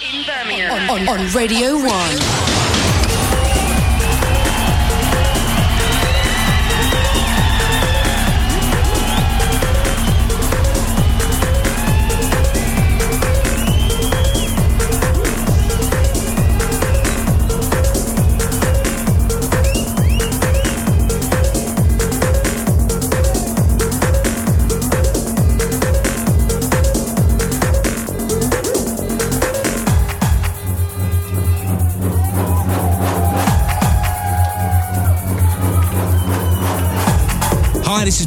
In Birmingham. On, on, on Radio 1.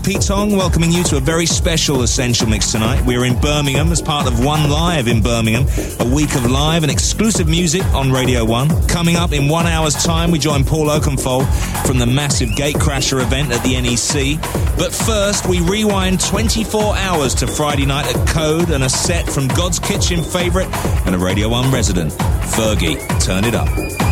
Pete Tong welcoming you to a very special Essential Mix tonight. We're in Birmingham as part of One Live in Birmingham, a week of live and exclusive music on Radio 1. Coming up in one hour's time, we join Paul Oakenfold from the massive Gatecrasher event at the NEC. But first, we rewind 24 hours to Friday night at Code and a set from God's Kitchen favourite and a Radio 1 resident, Fergie. Turn it up.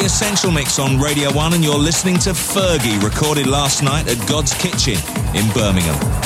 The Essential Mix on Radio 1, and you're listening to Fergie, recorded last night at God's Kitchen in Birmingham.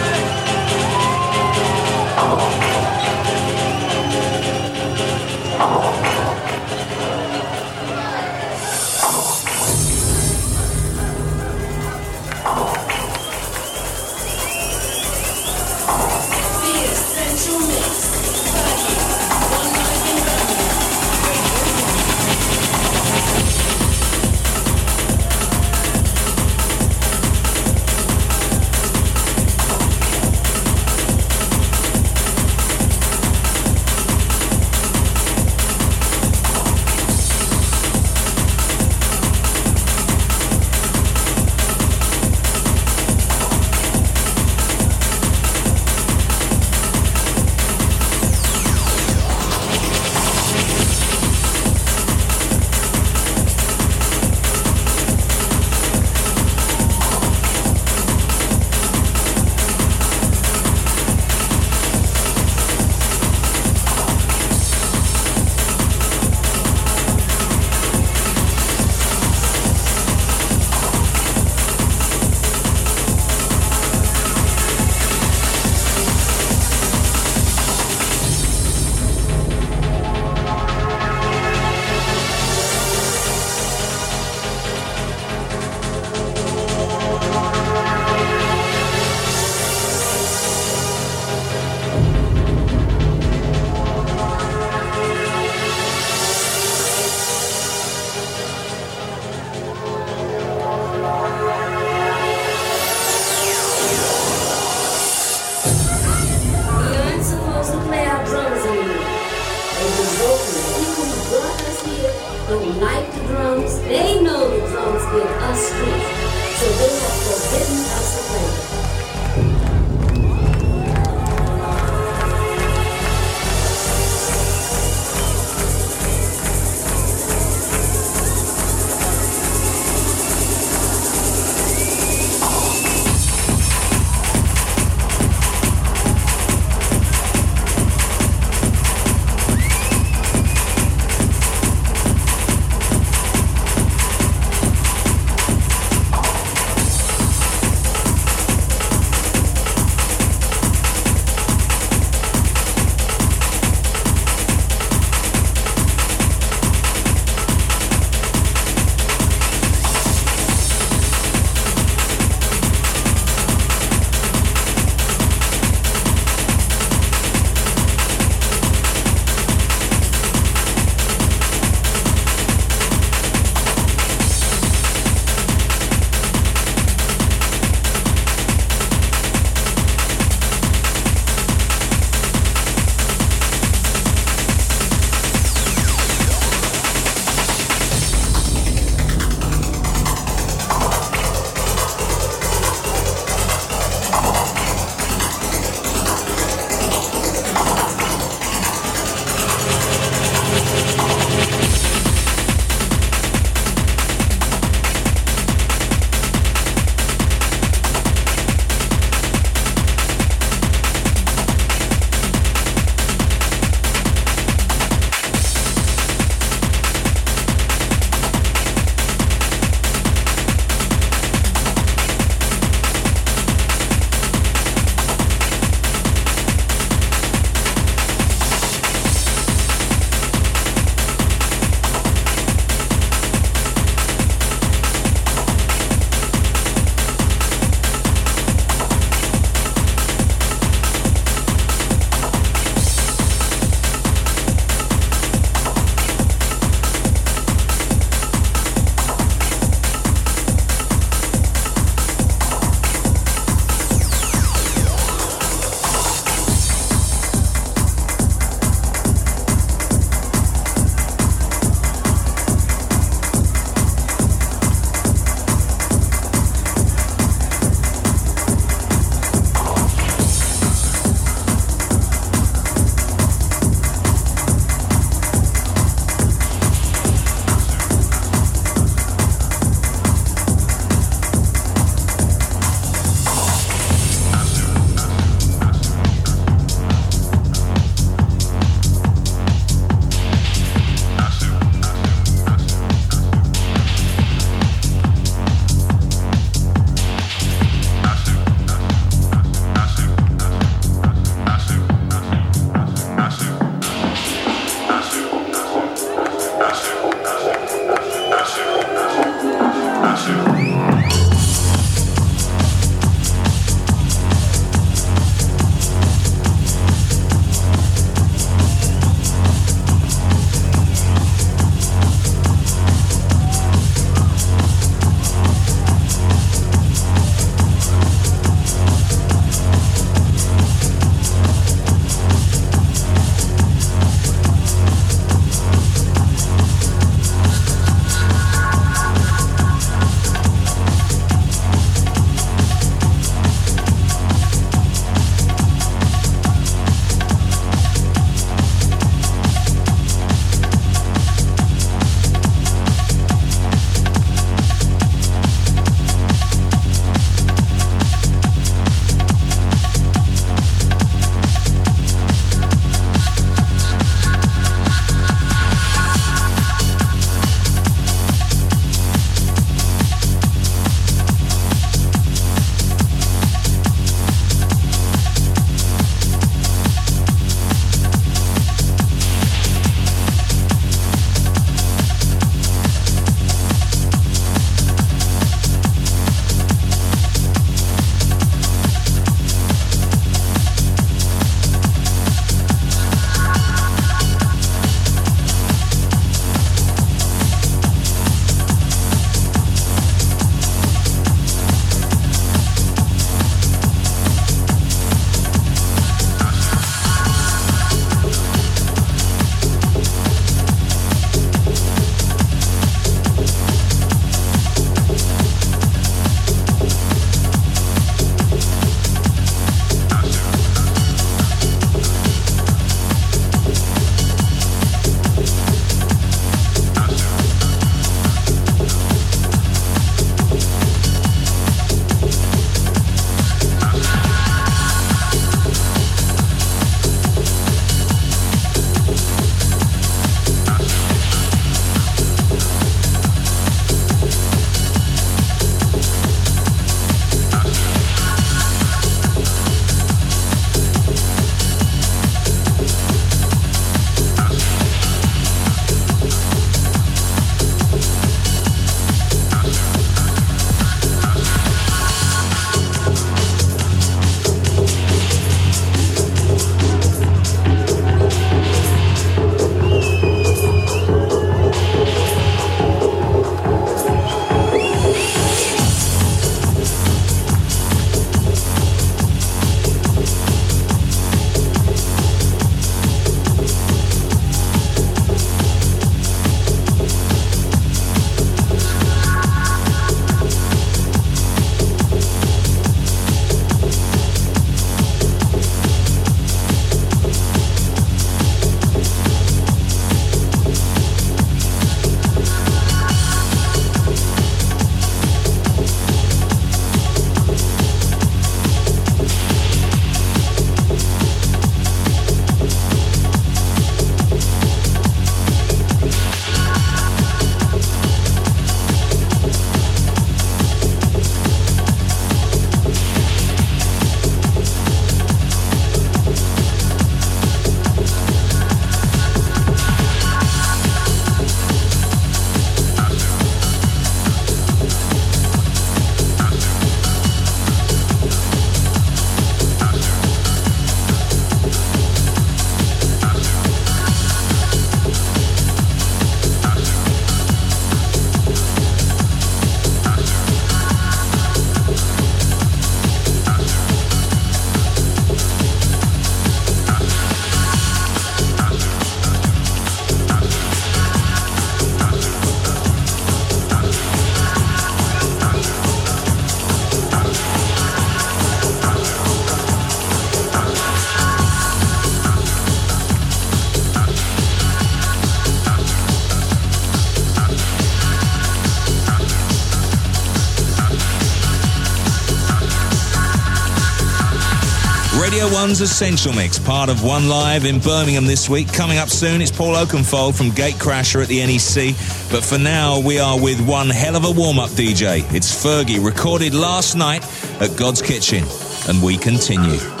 One's Essential Mix, part of One Live in Birmingham this week. Coming up soon, it's Paul Oakenfold from Gatecrasher at the NEC. But for now, we are with one hell of a warm up DJ. It's Fergie, recorded last night at Godskitchen. And we continue.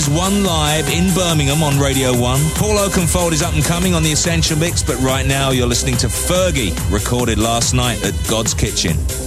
Is One Live in Birmingham on Radio 1. Paul Oakenfold is up and coming on the Essential Mix, but right now you're listening to Fergie, recorded last night at Godskitchen.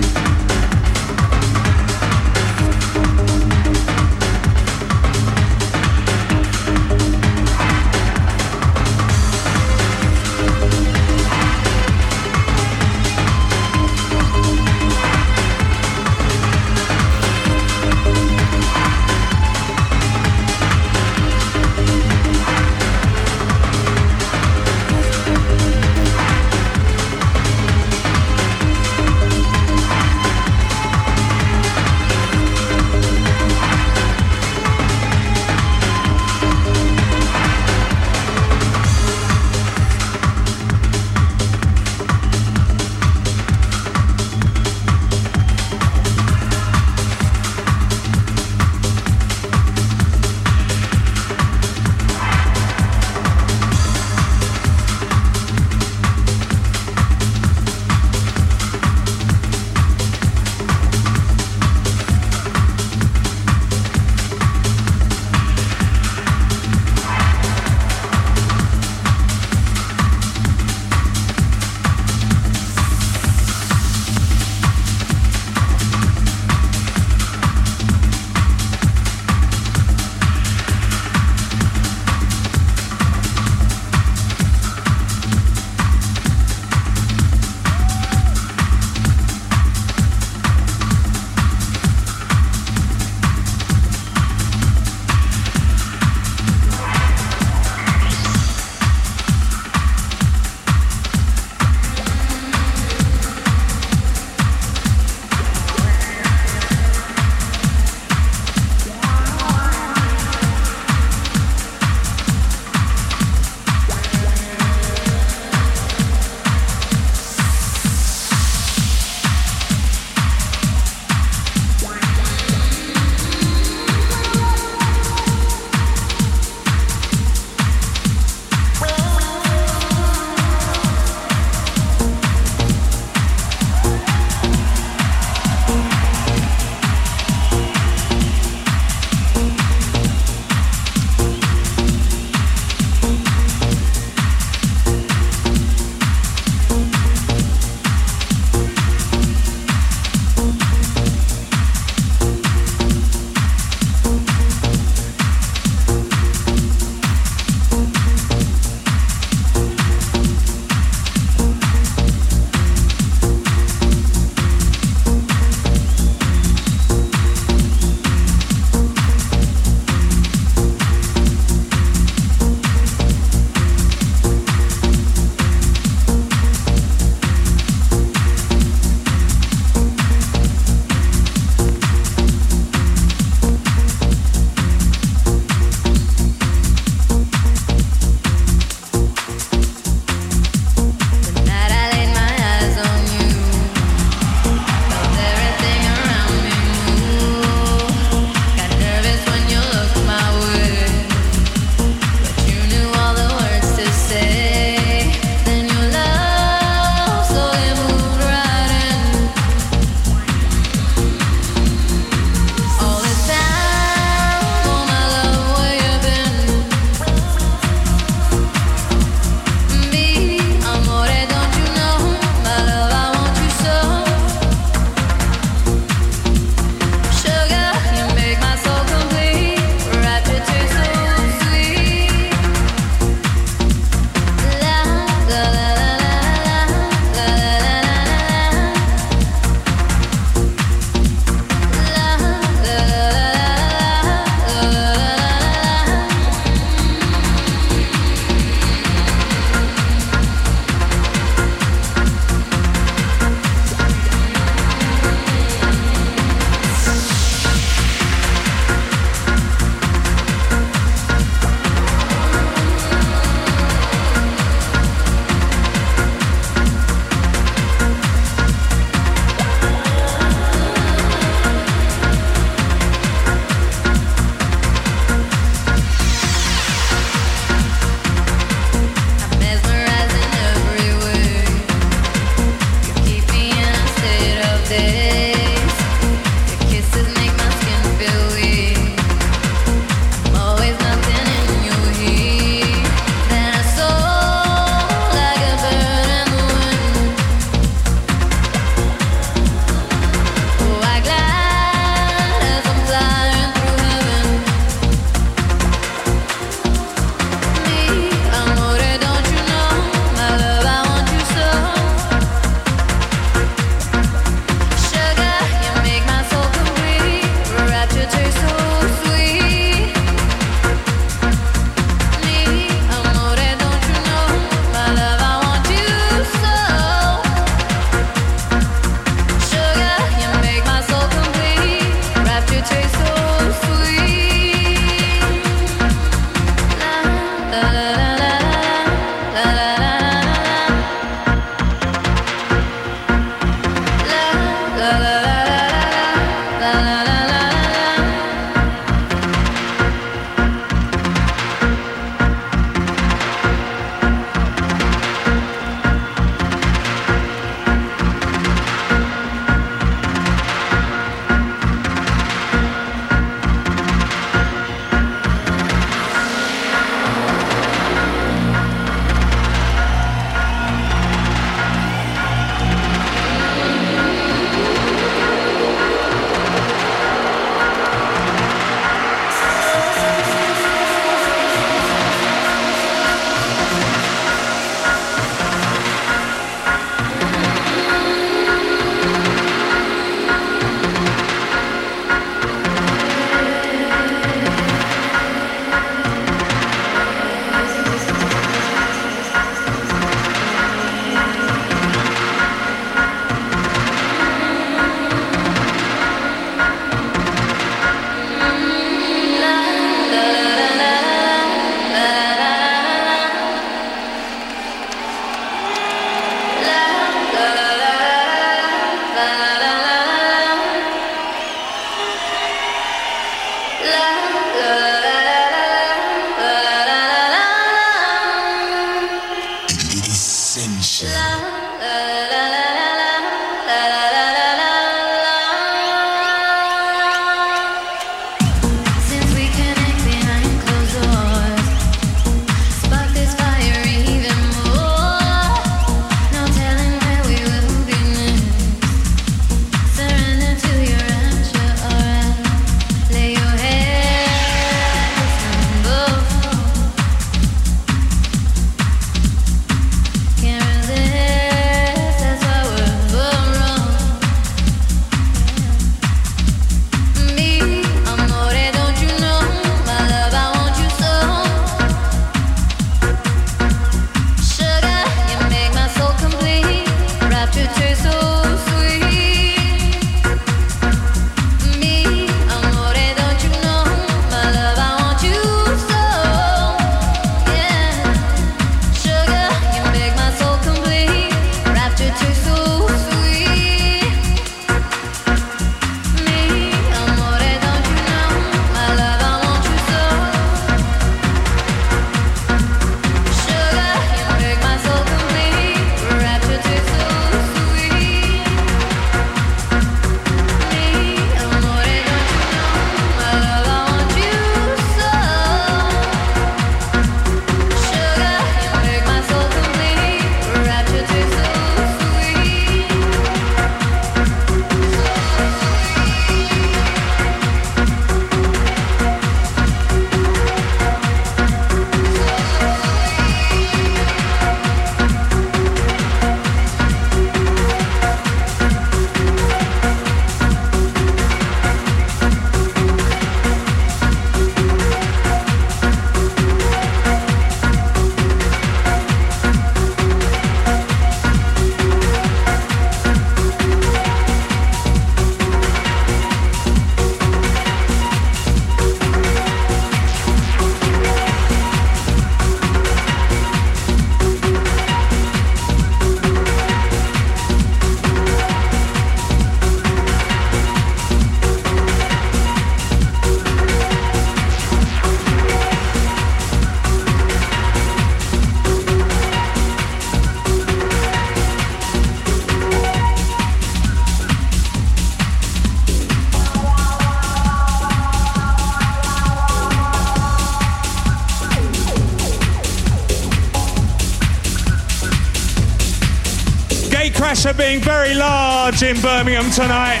Pressure being very large in Birmingham tonight.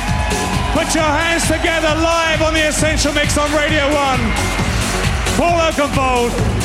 Put your hands together live on the Essential Mix on Radio 1. Paul Oakenfold.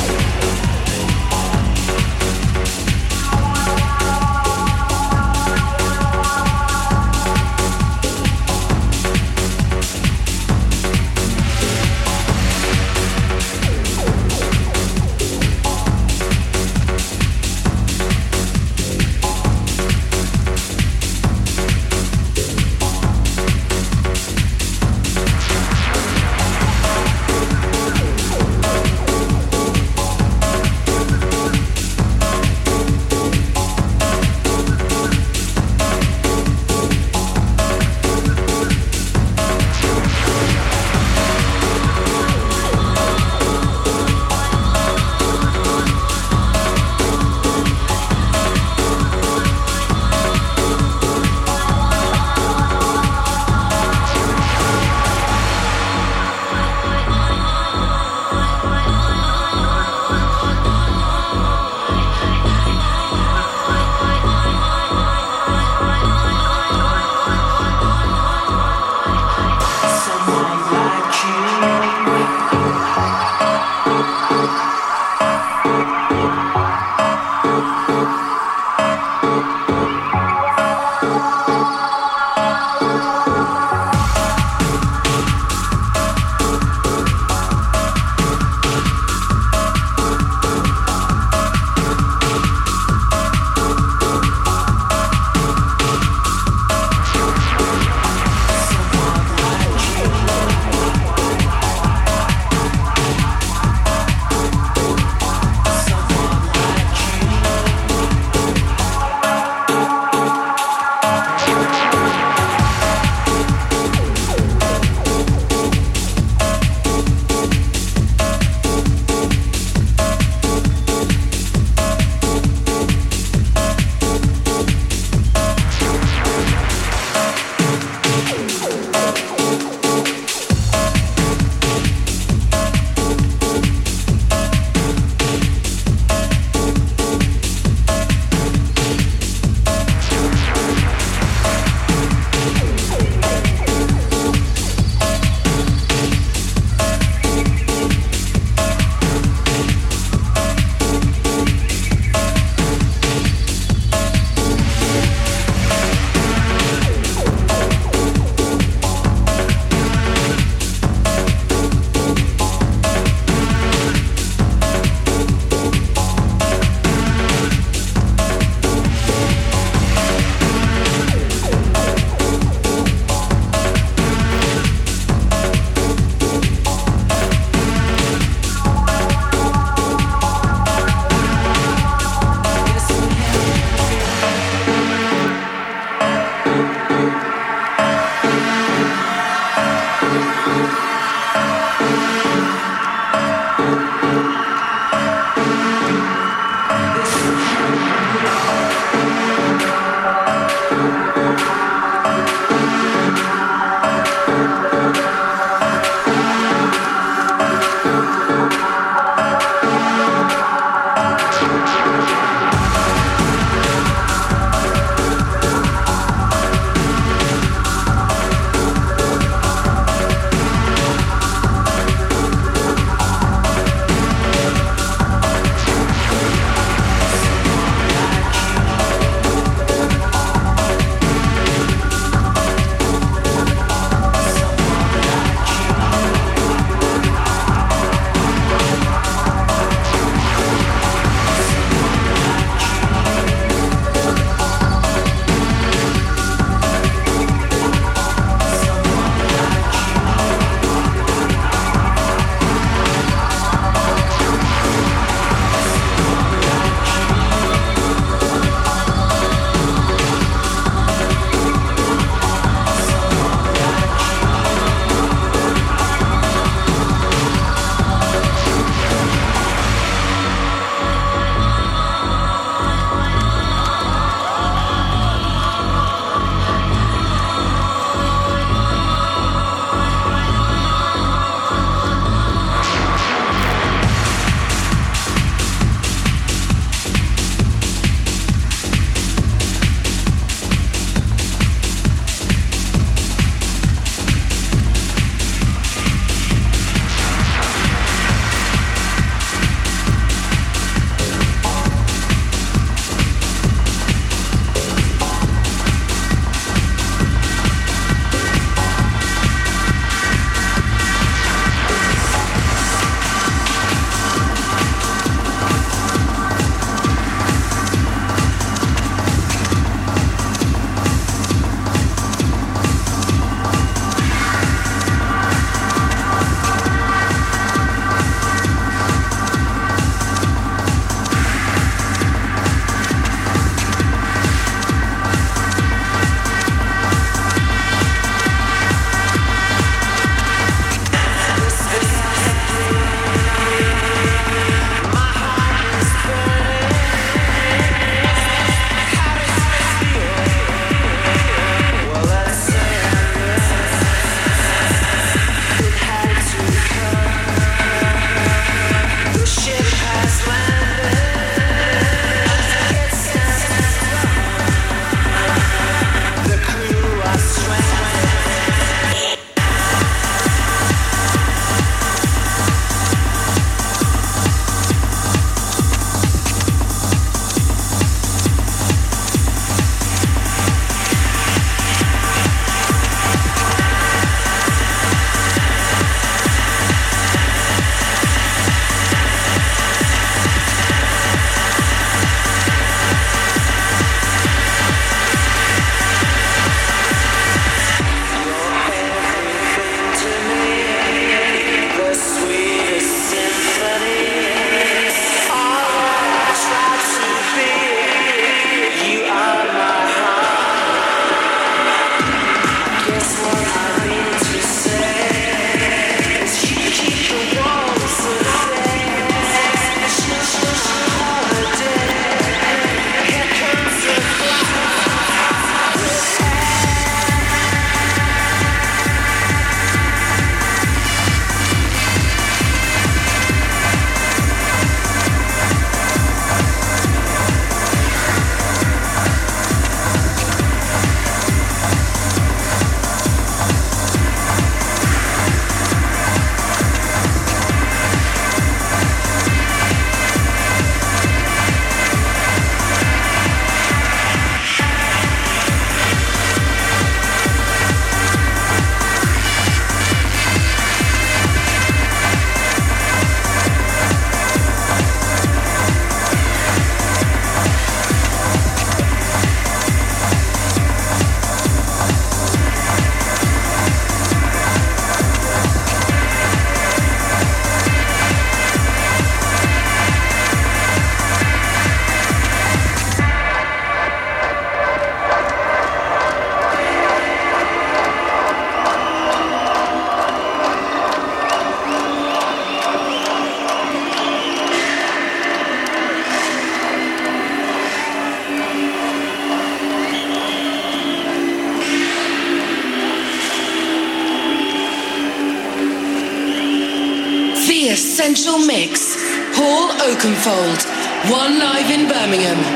Birmingham.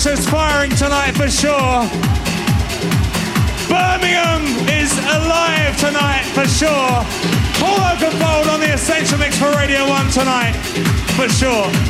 Crashers firing tonight for sure. Birmingham is alive tonight for sure. Paul Oakenfold on the Essential Mix for Radio 1 tonight for sure.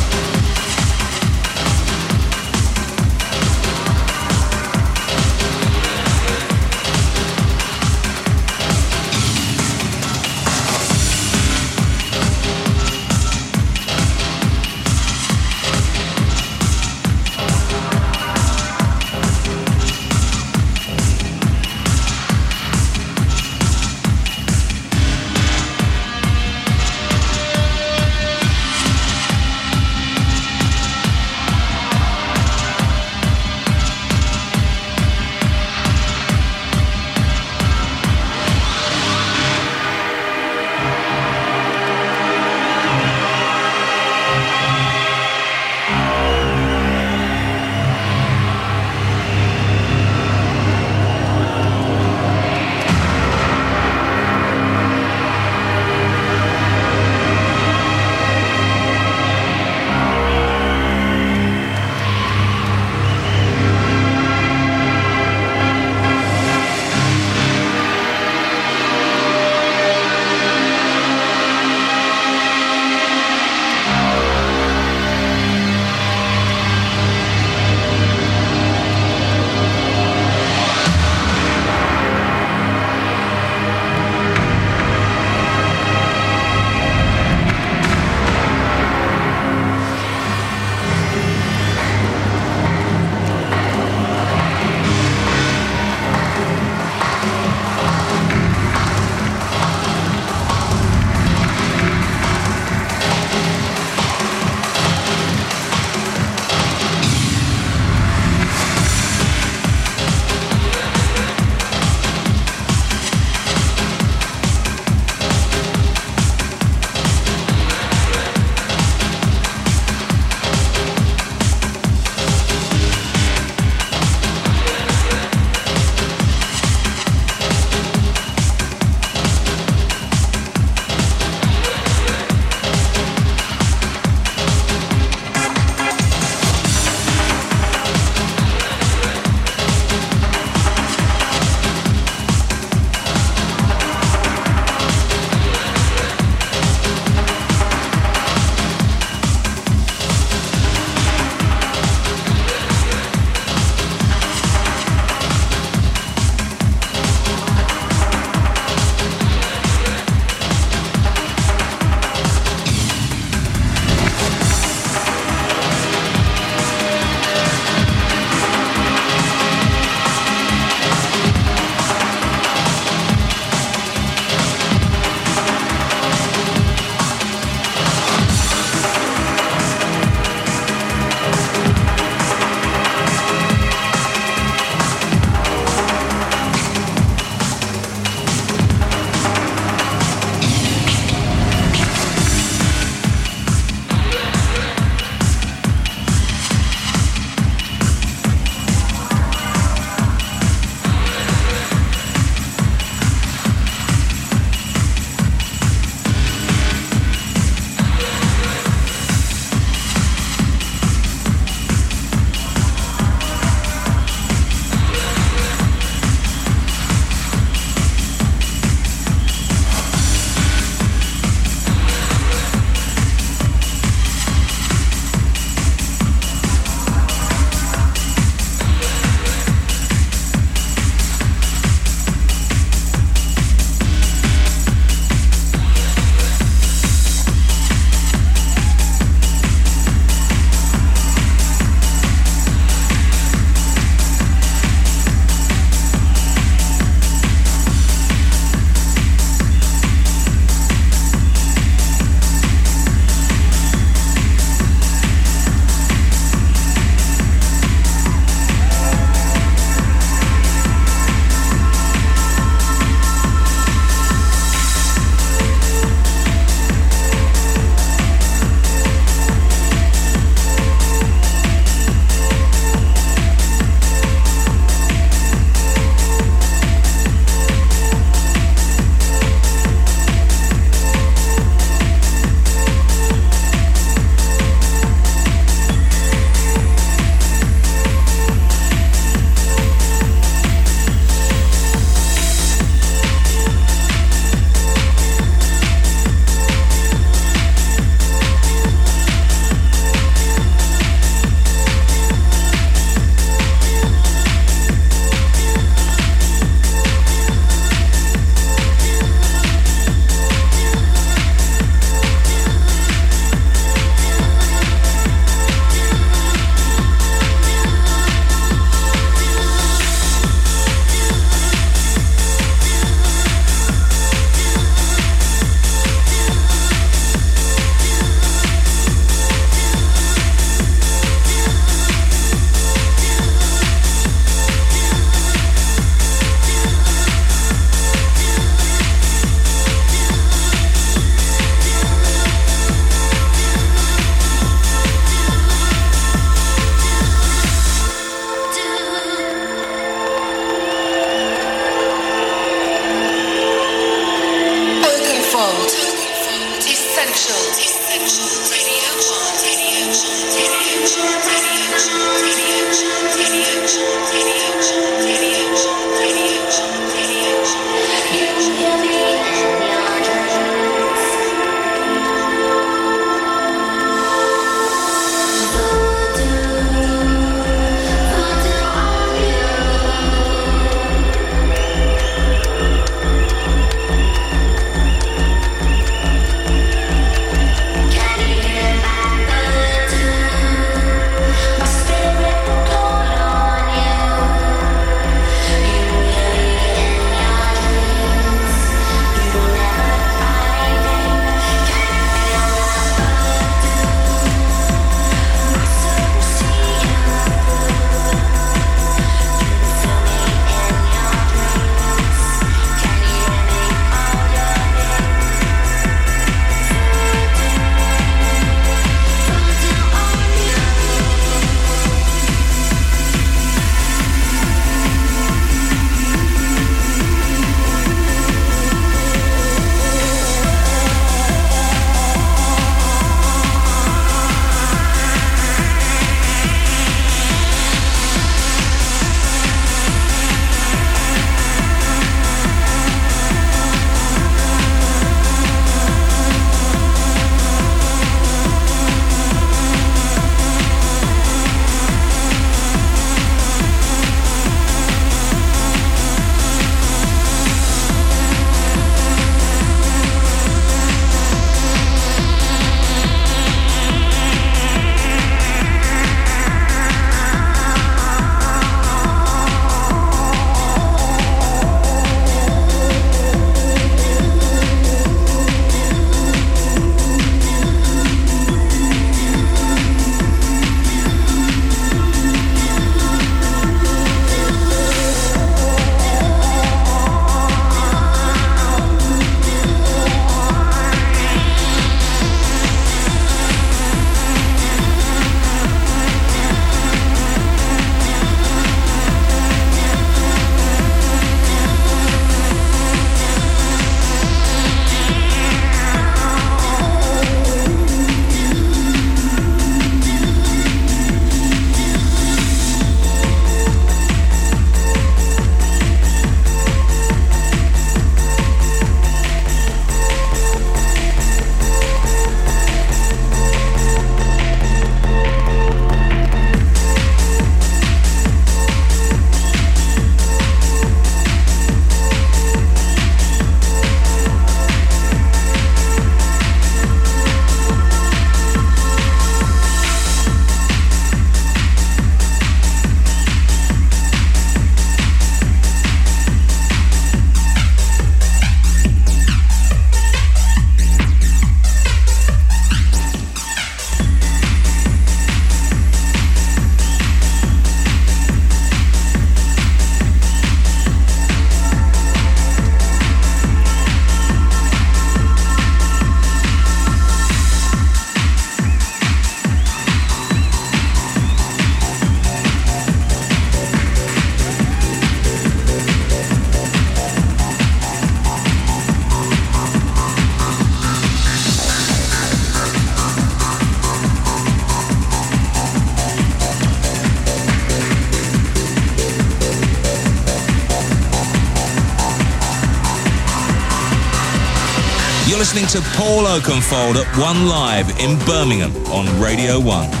to Paul Oakenfold at One Live in Birmingham on Radio 1.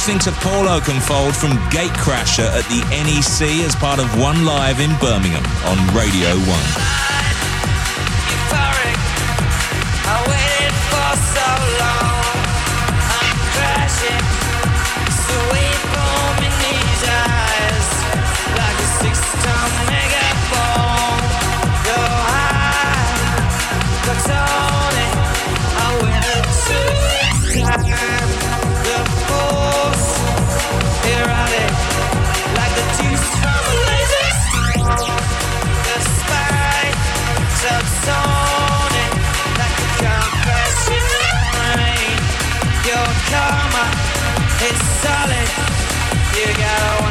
Listening to Paul Oakenfold from Gatecrasher at the NEC as part of One Live in Birmingham on Radio 1. I waited for so long. I'm crashing. Darling, You gotta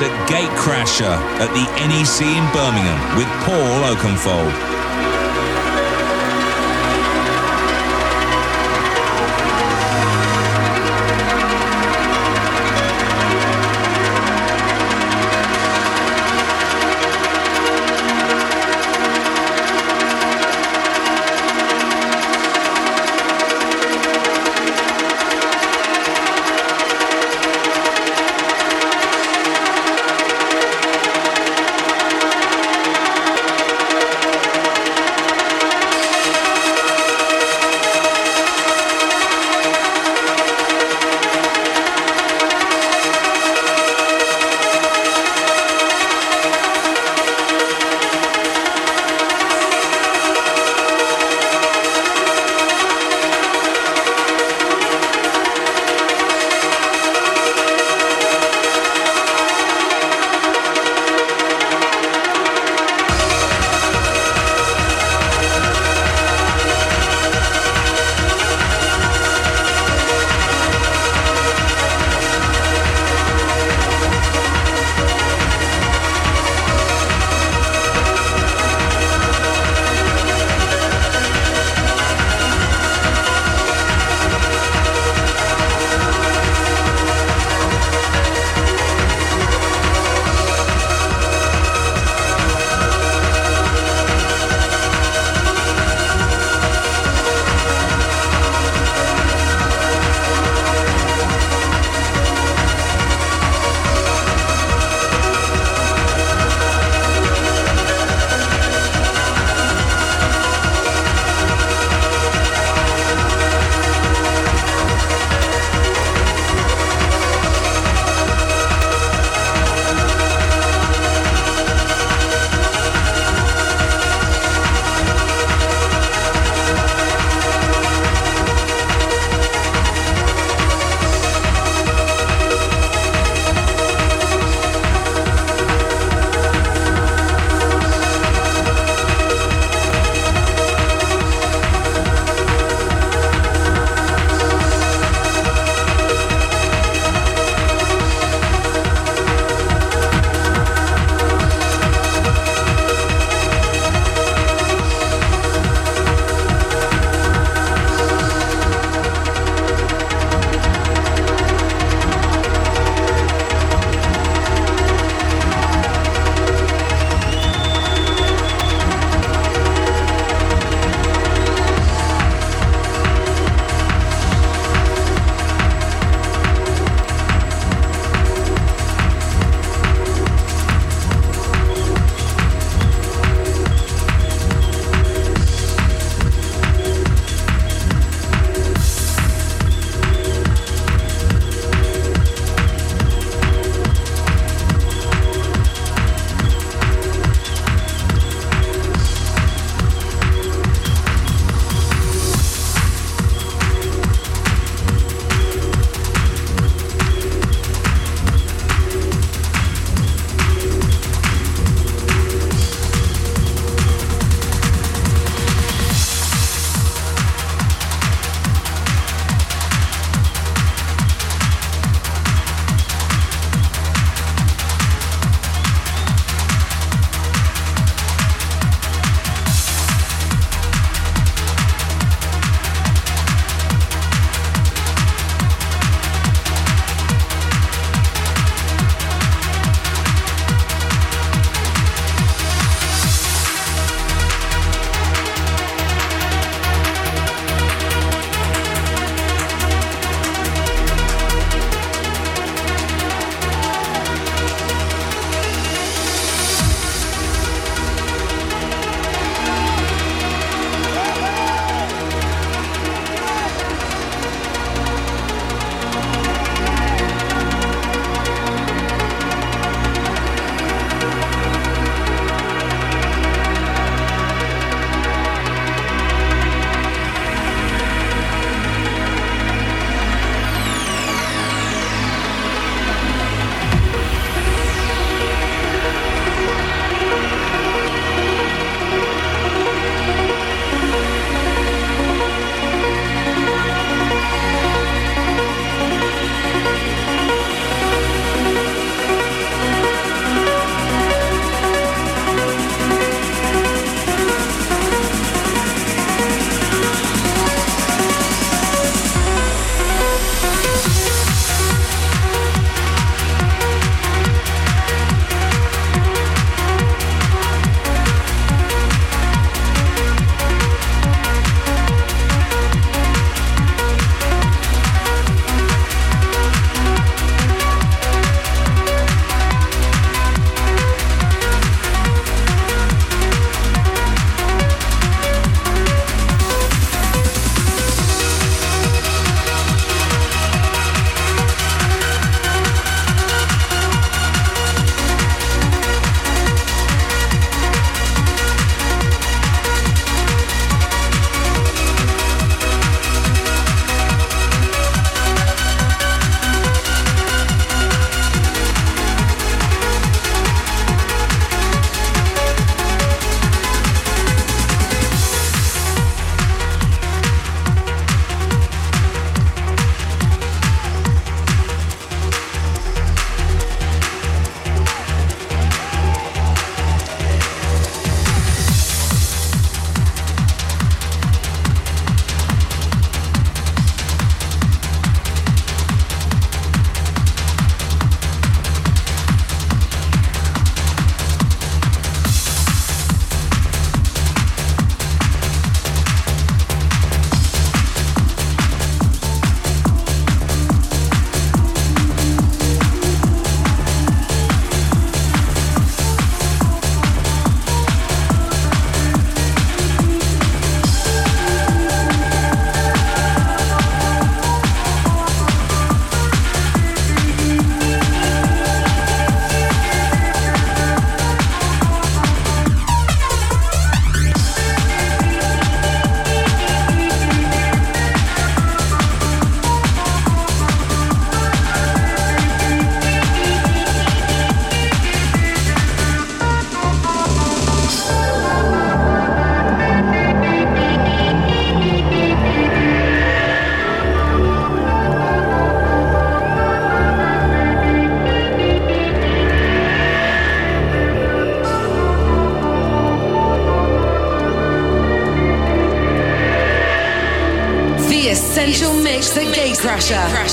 At Gatecrasher at the NEC in Birmingham with Paul Oakenfold.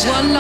One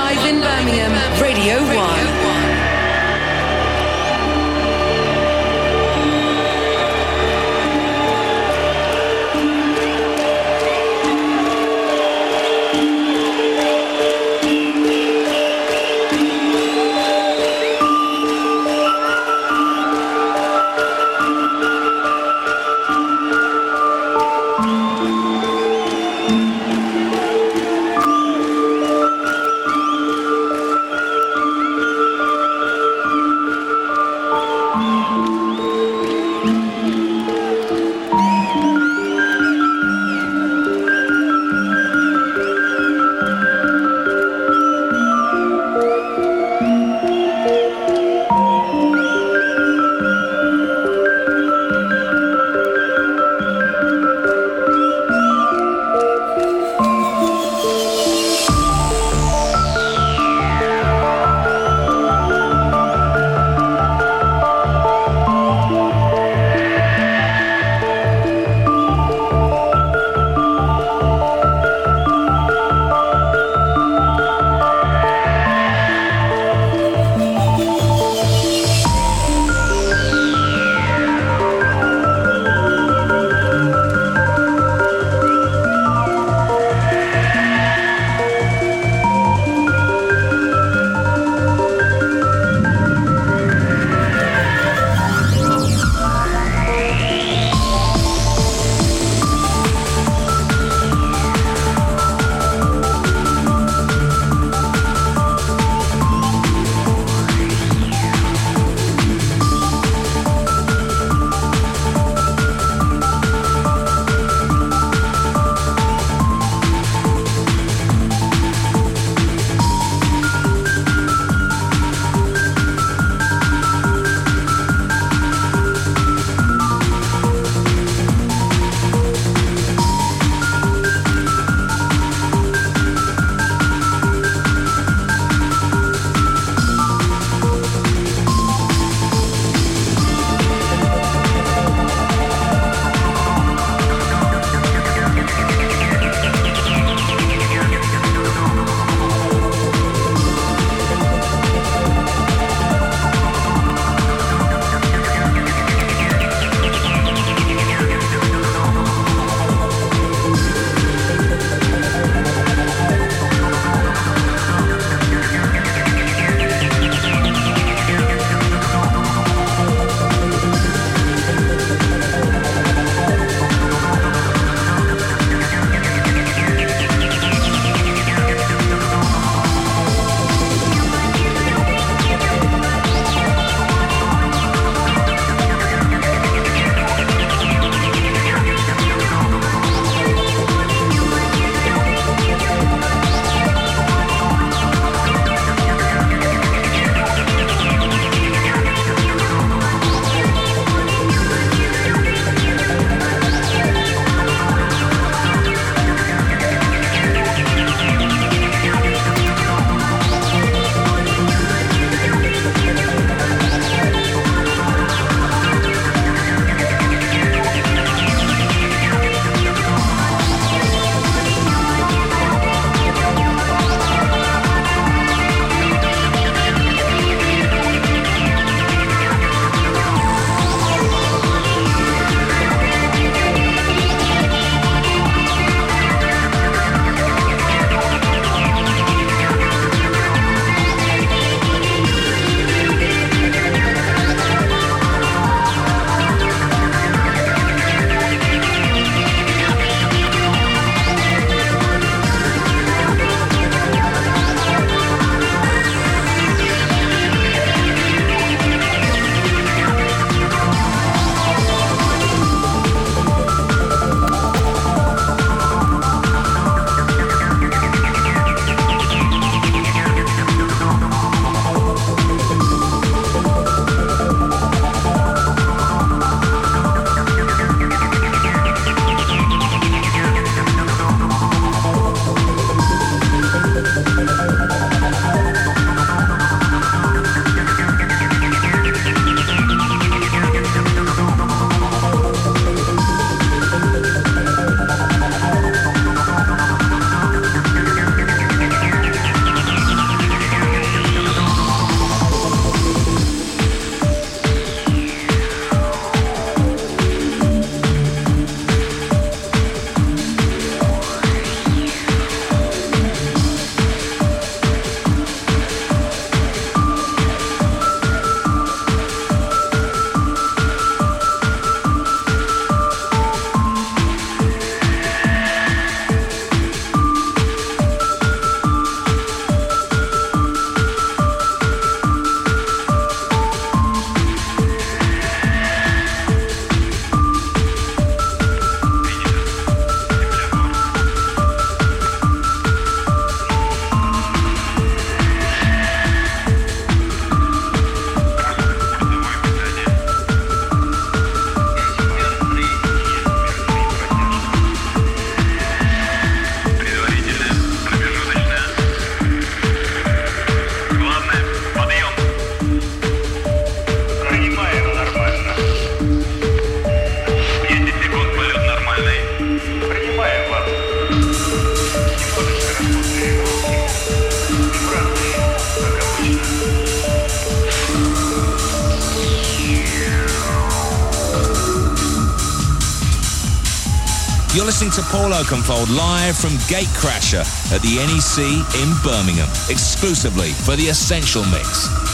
Oakenfold live from Gatecrasher at the NEC in Birmingham, exclusively for the Essential Mix.